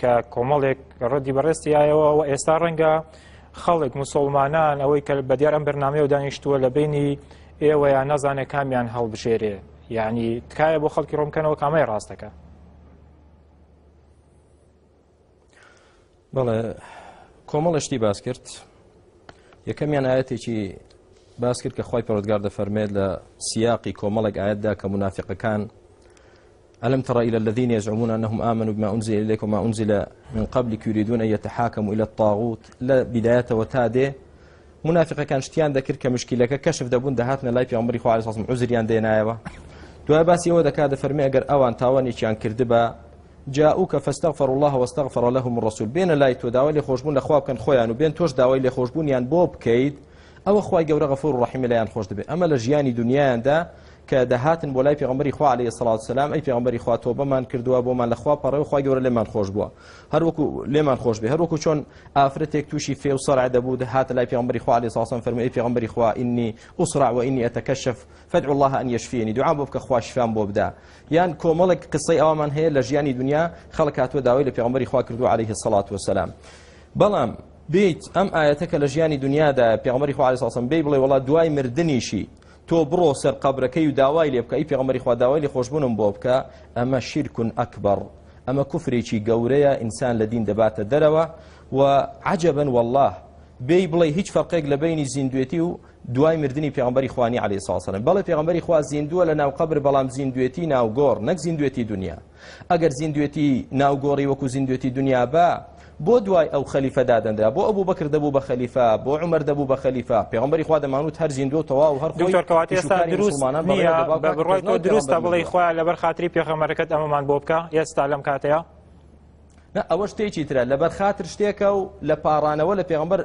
کە کۆمەڵێک ڕەدی بەڕێستیایەوە و ئێستا ڕەنگە خەڵک مسلمانان ئەوەی کە بە دیار ئەم بەرنامەی و دانیشتووە لە بینی ئێوە یان نەزانێت کامیان هەڵبژێرێ یعنی تکایە بۆ خەڵکی ڕۆمکەنەوە کامای ڕاستەکە بەڵێ کۆمەڵشتی باس کرد یەکەمیان ئاەتێکی باس کرد کە خی پەرۆگار دەفەرمێت لە سیاقی کۆمەڵێک ئاەتدا کە منافقەکان ألم تر إلى الذين يزعمون أنهم آمنوا بما أنزل إليك وما أنزل من قبلك يريدون أن يتحاكموا إلى الطاغوت لا بداية وتادي منافقه كان شتیان دەکرد کە مشکلەکە کەشف دەبوون دەهاتنە لای پێمەری خوا ساسم عزریان دێنایەوە دوای باسی ئەوە دەکات دەفەرمی ئەگەر ئەوان تاوانێکیان کرد بە جاوکە فەستەغفر الله وەستەغفر لەهم ڕسول بێنە لای تۆ داوای لێ خۆشببوون لە خوا بکەن خۆیان و بێن تۆش داوای لێ خۆشببوونیان بۆ بکەیت ئەوە خخوای گەورە غەفور ڕحیمە لایەن خۆش دەبێت ئەمە لە ژیانی دنیایاندا کە دەهاتن بۆ لای پێغمبەری خوا عليه سلاات سلام ئەی پێغمبەری خوا تۆ بەمان کردووە بۆمان لەخوا پەڕێ و خوا گەورە لێمان خۆش بووە هەروەکو لێمان خۆش بێ هەروەکو چۆن ئافرەتێک تووشی فێ و سەرع دەبوو دەهاتە لای پێغمبەری خوا عليه ساسم فەرمی ئەی پێغمبەری خوا ئینی ئوسرع و ئینی ئەتەکەشف فەدعو الله ئەن یشفێنی دوعا بۆ بکە خوا شفان بۆ بدا یان کۆمەڵێک قسەی ئەومان هەیە لە ژیانی دنیا خەڵک هاتووە داوای لە پێغمبەری خوا کردو عليه سلاات وسلام بەڵام بیت ئەم ئاەتەکە لە ژیانی دنیادا پێغمەری خوا عليه ساسم بێ بڵێ وڵات دوای مردنیشی تۆ بڕۆ سەر قبرەکەی و داوای لێ بکە ئەی پێغمەری خوا داوای لێ خۆشببوونم بۆ بکە ئەمە شیرکن ئەکبەر ئەمە کوفرێکی گەورەیە ئینسان لە دین دەباتە دەرەوە و عجبن والله بێی بڵێ هیچ فەرقێک لە بینی زیندوێتی و دوای مردنی پێغمبەری خوانی علی ساسنم بەڵێ پێغمبەری خوا زیندووە لە ناوقبر بەڵام زیندوێتی ناوگۆڕ نەک زیندوێتی دنیا ئەگەر زیندوێتی ناوگۆڕی وەکو زیندوێتی دنیا بە بۆ دوای ئەو خەلیفە دادەنرا بۆ ئەبوو بکر دەبوو بە خەلیفا بۆ عمر دەبوو بە خەلیفا پێغمبەری خوا دەمانوت هەر زیندۆ تەوا و هەرکەات ئێستا دروست بڕۆی دروستە بڵی خۆیان لەبەر خاتری پێخەمەرەکەت ئەمەمان بۆ بکە ئێستا لەم کاتەیە ئەوە شتێکی ترە لەبەر خاتر شتێکە و لە پارانەوە لە پێغمبەر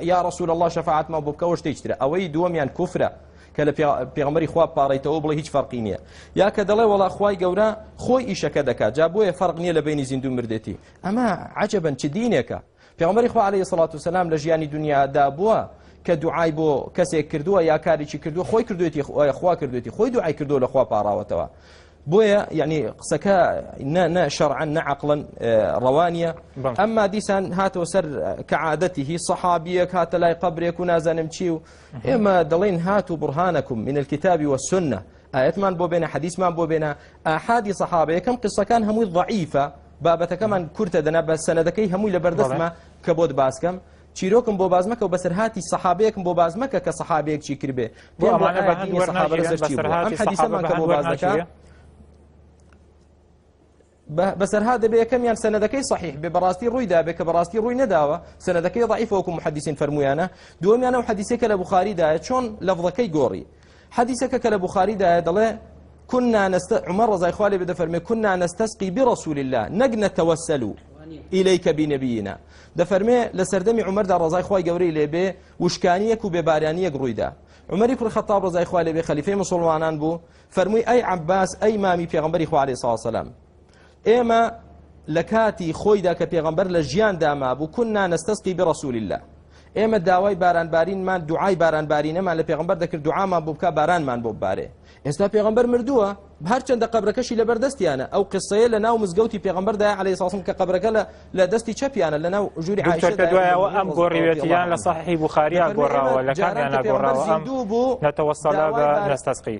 یا ڕسوول الله شەفاعتمە بۆ بکەەوە شتێک ترە ئەوەی دووەمیان کوفرە کە لە پێغمەری خوا پاڕیتەوە بڵێ هیچ فەرقی نییە یا کە دەڵێ وڵا خوای گەورە خۆی ئیشەکە دەکات جا بۆیە فەرق نییە لە بینی زیندو مردێتی ئەمە عجبەن چ دینێکە پێغمەری خوا عليه سڵات و سلام لە ژیانی دنیادا بووە کە دوعای بۆ کەسێک کردووە یا کارێکی کردو خۆی کردوێتی خوا کردوێتی خۆی دوعای کردو لە خوا پاراوەتەوە بۆیە یعنی قسەکە نە شەرعەن نەعقلن ڕەوانە ئەمما دیسان هاتەوە سەر کەعادەتیهی سەحابیە کاتە لای قبرێک و نازانم چی و ئێمە دەڵێن هات و بڕهانەکم من الكتابی وەسنە ئاەتمان بۆ بێنە حەدیسمان بۆ بێنە ئاحادی سەحابەیەکەم قسەکان هەمووی ضعیفە بابەتەکەمان کورتە دەنا بە سەنەدەکەی هەمووی لە بەردەستمە کە بۆت باسکەم چیرۆکم بۆ بازمەکە و بەسەرهاتی سەحابەیەکم بۆ بازمەکە کە سەحابەیەکی کردێ بۆ ئەمانە بەسەرهاتی سەحابەکە بۆ بازەکە بەسەرها دەبێ یەکەمیان سەنەدەکەی صحیح بێ بەڕاستی ڕوویدا بێ کە بەڕاستی ڕووی نەداوە سەنەدەکەی ضعیفەوەکو محەدیسین فەرمویانە دووەمیانە و حەدیسێکە لە بخاریدایە چۆن لەڤڵەکەی گۆڕی حەدیسەکە کە لە بخاریدایە دەڵێ كنا نست عمر رضي خوالي بده فرمي كنا نستسقي برسول الله نجن توسل إليك بنبينا ده فرمي لسردمي عمر ده رضي خوي جوري لي به وشكانيك وببارانيك رويدا عمر بن الخطاب رضي خوالي به خليفه مسلمانان بو فرمي أي عباس أي مامي في غمبري خو عليه الصلاه والسلام ئێمە لە کاتی خۆیدا کە پێغمبەر لە ژیان دامابوو کون نەستەسقی بڕسوولی الله ئێمە داوای بارانبارینمان دوعای بارانبارینەمان لە پێغمبەر دەکرد دوعامان بۆ بکە بارانمان بۆ ببارێ ئێستا پێغمبەر مردووە هەرچەندە قبرەکەشی لە بەردەستیانە ئەو قسەیە لە ناو مزگەوتی پێغمبەردا علی ساسم کە قبرەکە لە دەستی چەپیانە لە ناو ژووری دوایەوە ئەم گۆڕیوێتیان لە ساحی بخاریان گۆڕاوە لە کاریانە گۆڕاوە دوو بوو نەتەوەسەلا بە نەستەسقی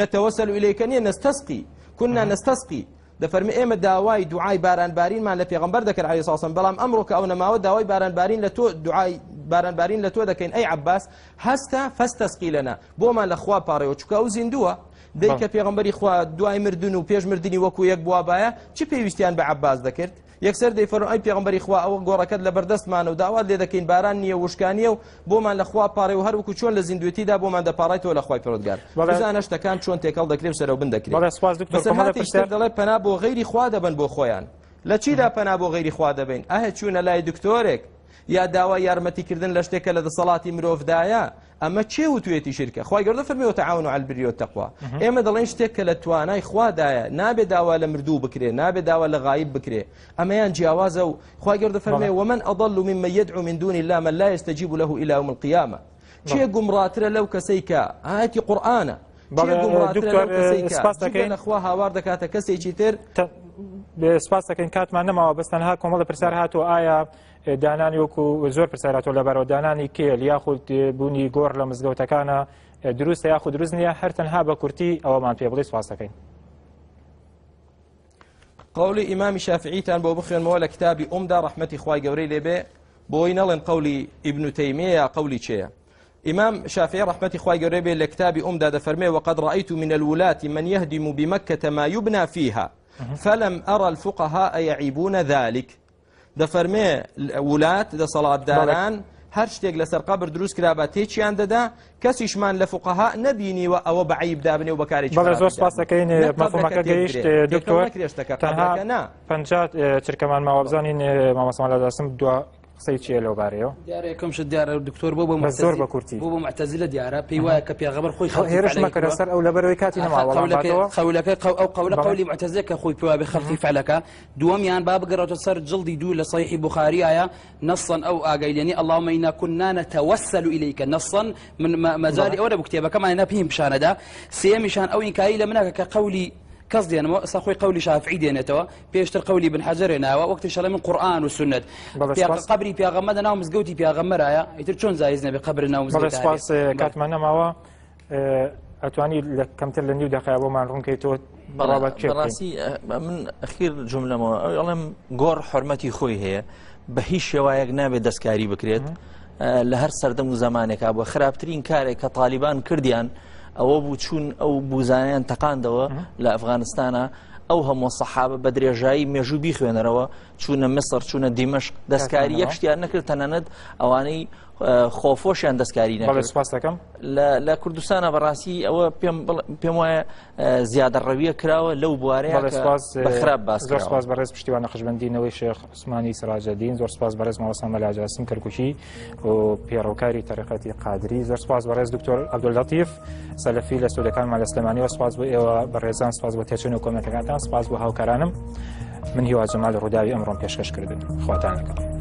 نتوسل إليك أن نستسقي كنا نستسقي دەفەرمی ئێمە داوای دوعای بارانبارینمان لە پێغمبەر دەکرد علی ساسم بەڵام ئەمڕۆ کە ئەو نەماوە داوای بارانبارین لە تۆ دوعای بارانبارین لە تۆ دەکەین ئەی عباس هەستە فەستەسقی لەنا بۆمان لە خوا پاڕێەوە چکە و زیندووە دەی کە پێغمبەری خوا دوای مردن و پێش مردنی وەکو یەک بووابایە چی پێویستیان بە عباس دەکرد یەکسەر دەیفەرن ئەی پێغمبەری خوا ئەوە گۆڕەکەت لە بەردەستمانە و داوات لێ دەکەین باران نییە وشکانیە و بۆمان لە خوا پارێ و هەروکو چۆن لە زیندوێتیدا بۆمان دەپارڕێتەوە لە خوای پرۆتگار بەزانە شتەکان چۆن تێکەڵ دەکرێت سەر و بندەکرێت دەڵێ پەنا بۆ غیری خوا دەبن بۆ خۆیان لە چیدا پەنا بۆ غیری خوا دەبین ئاهە چوونە لای دکتۆرێک یا داوا یارمەتیکردن لە شتێکە لە دەسەڵاتی مرۆڤدایە ئەمە چێ و توێتی شرکە خی گەردە فەرمیەوە تەعاون و ئەلبریۆ تەخوا ئێمە دەڵێن شتێک کە لە توانای خوادایە نابێ داوا لە مردوو بکرێ نابێ داوا لە غایب بکرێ ئەمەیان جیاوازە و خی گەردە فەرمێ ومن ئەضل مما يدعو من دون الله من لا يستجيب له إلى يوم القيامة چێ گومڕاترە لەو کەسەی کە ئاەتی قورآانە سپاس دەکەینخوا هاوار دەکاتە کەسێکی تر سپاس دەکەین کاتمان نەماوە بەستەنها کۆمەڵە پرسیار هاتووە ئایا دانانی وەکو زۆر پرسەراتۆ لەبەرەوە دانانی کێل یاخود بوونی گۆڕ لە مزگەوتەکانە دروستە یاخود دروست نیە هەرتەنها بە کورتی ئەوەمان پێ بڵی سواسەکەین قولی ئیمامی شافعیتان بۆ بخێنمەوە لە کتابی ئۆمدا ڕحمەتی خوای گەورەی لێبێ بۆی نەڵێن قولی ئیبن تەیمەیە قولی چەیە إمام شافعي رحمة إخوة قريبي لكتاب أم داد فرمي وقد رأيت من الولاة من يهدم بمكة ما يبنى فيها فلم أرى الفقهاء يعيبون ذلك دەفەرمێ وڵات دە سەڵاتداران هەر شتێک لەسەر قبر دروست کرا بە تێکیان دەدا کەسیشمان لە فقها نبینیوە ئەوە بەعیب دابنێ و بەکاری زۆر سپاسەکەین مەفمەکە گەیشت دکتۆر تەنها پنج چرکەمان ماوەبزانین مامەسمان لەداسم دو قسەی چیە لەو بارەوە دیارێکمش دیارە دکتۆر بۆ بۆ زۆر بە کورتی بۆ مەتەزی لە دیارە پێی وایە کە پێغەبەر خۆی هێرشمەکە لەسەر ئەو لەبەرەوەی کاتی خەولەکە ئەو قولە قولی مەتەزیە کە خۆی پێوا بە خەڵکی فعلەکە دووەمیان با بگەڕێتە سەر جلدی دوو لە سەیحی بخاریایە نەسەن ئەو ئاگەیلێنی ئەڵامەی نەکونانە تەوەسەل و ئیلیکە نەسەن من مەزاری ئەوە بە کتێبەکەمان نەپیم پیشانەدا سێمیشان ئەو ئینکایی لە منەکە کە قولی کەس دێنەوە ئەسا خۆی قولی شافعی دێنێتەوە پێشتر قولی بن حەجرێ ناوە وەکتی شەڵە من قورآان و سنت قبری پیاغەمەدە ناو مزگەوتی پیاغەمەرایە ئیتر چۆن زایز نەبێ قبر ناو کاتمانەماوە ئەتوانی لە کەمتر لە نیو دەخای بۆمان ڕوونکەیتەوە بەڕاستی من ئەخیر جملەمەوە ئەڵێم گۆڕ حرمەتی خۆی هەیە بە هیچ شێوایەک نابێت دەستکاری بکرێت لە هەر سەردەم و زمانێکا بۆ خراپترین کارێک کە تاالبان کردیان. ئەوە بوو چوون ئەو بوزانیان تەقاندەوە لە ئەفغانستانە ئەو هەموو سەحابە بە درێژایی مێژوبی خوێنەرەوە چوونە مصر چوونە دیمەش دەستکاری یەک شتیان نەکرد تەنەنەت ئەوانەی خۆفۆشیان دەستکاری نەسپاس دەکەم لە کوردستانە بەڕاستی ئەوە پێم وایە زیادە ڕەویە کراوە لەو بوارەیەخراب باس بەڕێز پشتیوانە خشببندینەوەی شێخ عسمانی سراجدین زۆر سپاس بەڕێز مەوەسان مەلاجاسم کەرکوچی و پێڕۆکاری تەرەقەتی قادری زۆر سپاس بەڕێز دکتۆر ئەبدولڵاتیف سەلەفی لە سوودەکان مالەسلمانی و سپاس بۆ ئێوە بەڕێزان سپاس بۆ تێچون و کۆمەتەکانتان سپاس بۆ هاوکارانم من هیوا جمال ڕووداوی ئەمڕۆم پێشکەش کردن خواتان لەکەم.